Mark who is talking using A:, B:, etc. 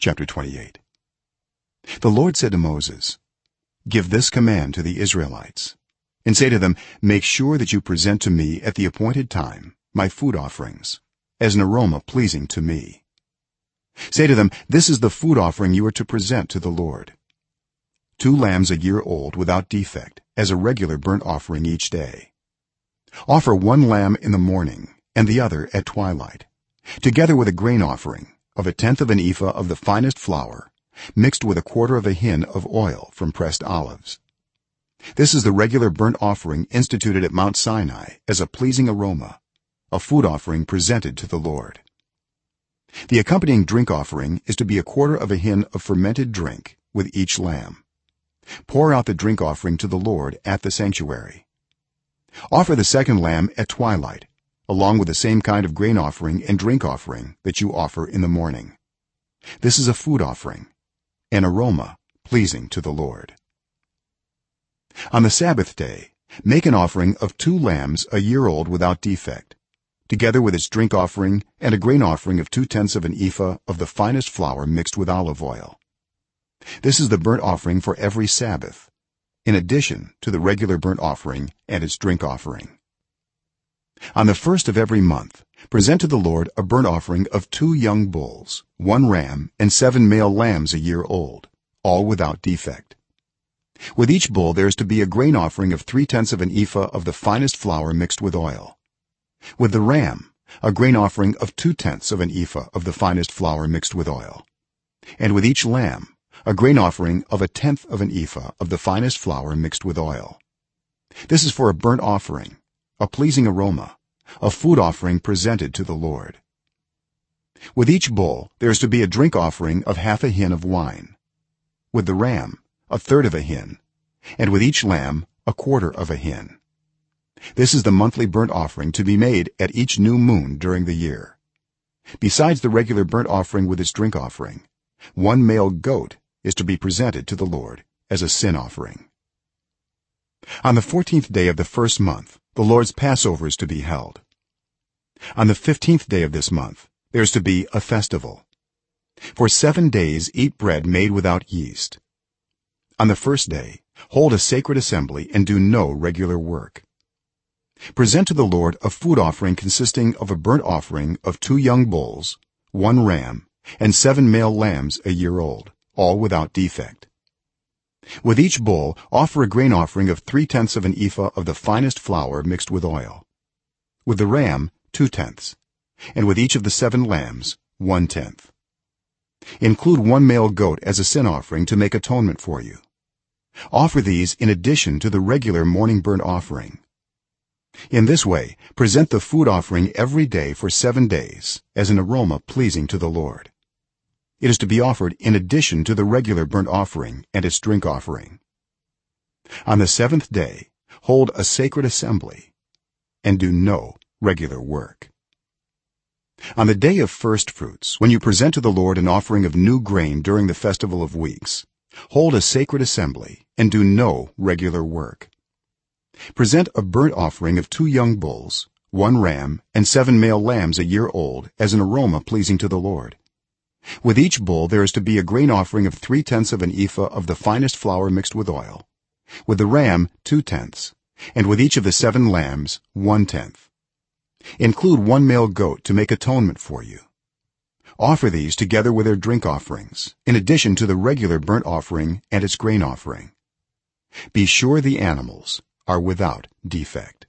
A: chapter 28 the lord said to moses give this command to the israelites and say to them make sure that you present to me at the appointed time my food offerings as an aroma pleasing to me. Say to them this is the food offering you are to present to the lord. Two lambs a year old without defect as a regular burnt offering each day. Offer one lamb in the morning and the other at twilight together with a grain offering of a tenth of an ephah of the finest flour mixed with a quarter of a hin of oil from pressed olives. This is the regular burnt offering instituted at mount sinai as a pleasing aroma a food offering presented to the lord. The accompanying drink offering is to be a quarter of a hin of fermented drink with each lamb. Pour out the drink offering to the lord at the sanctuary. Offer the second lamb at twilight along with the same kind of grain offering and drink offering that you offer in the morning. This is a food offering an aroma pleasing to the lord. On the sabbath day make an offering of two lambs a year old without defect together with its drink offering and a grain offering of 2 tenths of an ephah of the finest flour mixed with olive oil. This is the burnt offering for every sabbath in addition to the regular burnt offering and its drink offering on the first of every month present to the lord a burnt offering of two young bulls one ram and seven male lambs a year old all without defect. With each bull there is to be a grain offering of 3 tenths of an ephah of the finest flour mixed with oil. With the ram a grain offering of 2 tenths of an ephah of the finest flour mixed with oil. And with each lamb a grain offering of a tenth of an ephah of the finest flour mixed with oil. This is for a burnt offering a pleasing aroma a food offering presented to the lord. With each bull there is to be a drink offering of half a hin of wine with the ram a third of a hin and with each lamb a quarter of a hin. This is the monthly burnt offering to be made at each new moon during the year. Besides the regular burnt offering with its drink offering one male goat is to be presented to the lord as a sin offering. On the 14th day of the first month the lord's passover is to be held. On the 15th day of this month there is to be a festival. For 7 days eat bread made without yeast. On the first day hold a sacred assembly and do no regular work. Present to the lord a food offering consisting of a burnt offering of two young bulls one ram and seven male lambs a year old all without defect with each bull offer a grain offering of 3 tenths of an ephah of the finest flour mixed with oil. With the ram 2 tenths and with each of the seven lambs 1 tenth include one male goat as a sin offering to make atonement for you. Offer these in addition to the regular morning burnt offering. In this way present the food offering every day for 7 days as an aroma pleasing to the lord it is to be offered in addition to the regular burnt offering and its drink offering. On the seventh day hold a sacred assembly and do no regular work. On the day of first fruits when you present to the lord an offering of new grain during the festival of weeks hold a sacred assembly and do no regular work. Present a burnt offering of two young bulls one ram and seven male lambs a year old as an aroma pleasing to the lord with each bull there is to be a grain offering of 3 tenths of an ephah of the finest flour mixed with oil. With the ram 2 tenths and with each of the seven lambs 1 tenth include one male goat to make atonement for you. Offer these together with their drink offerings in addition to the regular burnt offering and its grain offering. Be sure the animals are without defect